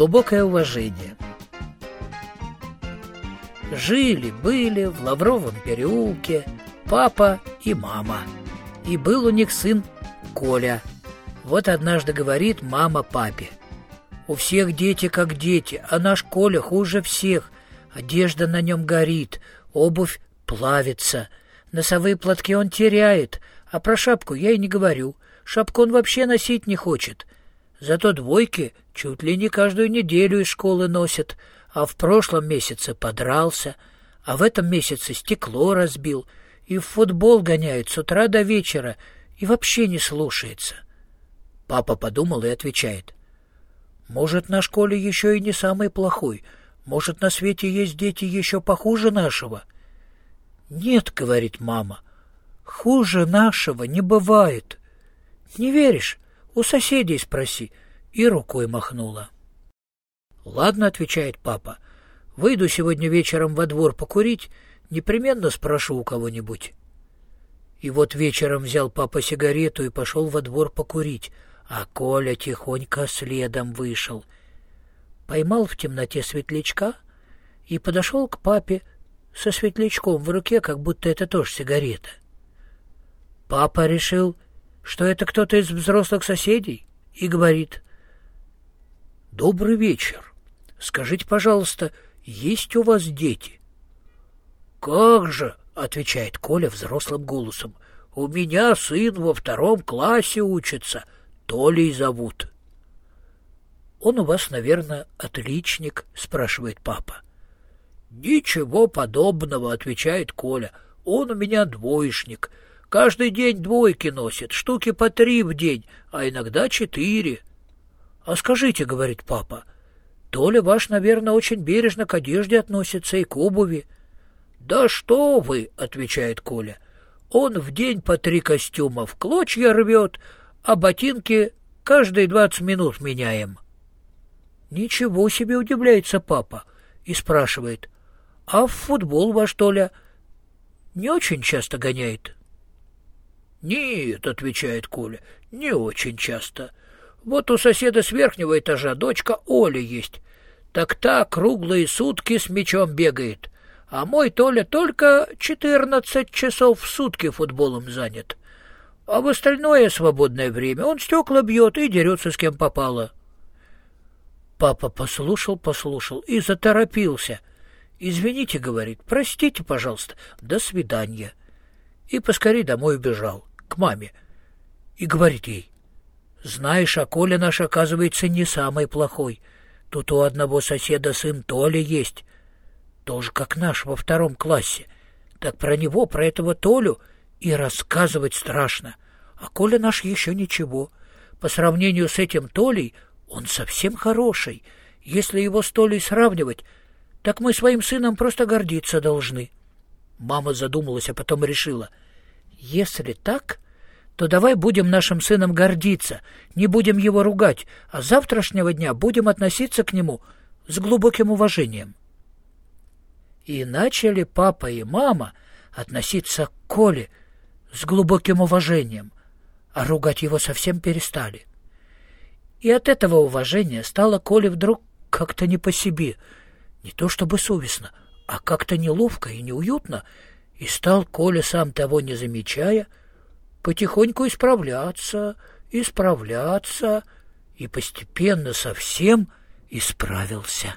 Глубокое уважение. Жили-были в Лавровом переулке папа и мама. И был у них сын Коля. Вот однажды говорит мама папе. У всех дети как дети, а наш Коля хуже всех. Одежда на нем горит, обувь плавится. Носовые платки он теряет, а про шапку я и не говорю. Шапку он вообще носить не хочет. Зато двойки чуть ли не каждую неделю из школы носят, а в прошлом месяце подрался, а в этом месяце стекло разбил, и в футбол гоняет с утра до вечера, и вообще не слушается. Папа подумал и отвечает. «Может, на школе еще и не самый плохой. Может, на свете есть дети еще похуже нашего?» «Нет», — говорит мама, — «хуже нашего не бывает». «Не веришь? У соседей спроси». И рукой махнула. «Ладно», — отвечает папа, — «выйду сегодня вечером во двор покурить, непременно спрошу у кого-нибудь». И вот вечером взял папа сигарету и пошел во двор покурить, а Коля тихонько следом вышел. Поймал в темноте светлячка и подошел к папе со светлячком в руке, как будто это тоже сигарета. Папа решил, что это кто-то из взрослых соседей, и говорит, «Добрый вечер. Скажите, пожалуйста, есть у вас дети?» «Как же!» — отвечает Коля взрослым голосом. «У меня сын во втором классе учится, Толей зовут». «Он у вас, наверное, отличник?» — спрашивает папа. «Ничего подобного», — отвечает Коля. «Он у меня двоечник. Каждый день двойки носит, штуки по три в день, а иногда четыре». «А скажите», — говорит папа, — «Толя ваш, наверное, очень бережно к одежде относится и к обуви». «Да что вы!» — отвечает Коля. «Он в день по три костюма в клочья рвет, а ботинки каждые двадцать минут меняем». «Ничего себе!» — удивляется папа и спрашивает. «А в футбол ваш Толя не очень часто гоняет?» «Нет», — отвечает Коля, — «не очень часто. Вот у соседа с верхнего этажа дочка Оля есть. Так та круглые сутки с мячом бегает а мой Толя только четырнадцать часов в сутки футболом занят. А в остальное свободное время он стекла бьет и дерется с кем попало. Папа послушал, послушал и заторопился. «Извините, — говорит, — простите, пожалуйста, до свидания». И поскорей домой убежал, к маме. И говорит ей, «Знаешь, а Коля наш, оказывается, не самый плохой. Тут у одного соседа сын Толя есть» тоже как наш во втором классе. Так про него, про этого Толю и рассказывать страшно. А Коля наш еще ничего. По сравнению с этим Толей он совсем хороший. Если его с Толей сравнивать, так мы своим сыном просто гордиться должны. Мама задумалась, а потом решила. Если так, то давай будем нашим сыном гордиться, не будем его ругать, а с завтрашнего дня будем относиться к нему с глубоким уважением. И начали папа и мама относиться к Коле с глубоким уважением, а ругать его совсем перестали. И от этого уважения стало Коле вдруг как-то не по себе, не то чтобы совестно, а как-то неловко и неуютно, и стал Коля, сам того не замечая, потихоньку исправляться, исправляться, и постепенно совсем исправился.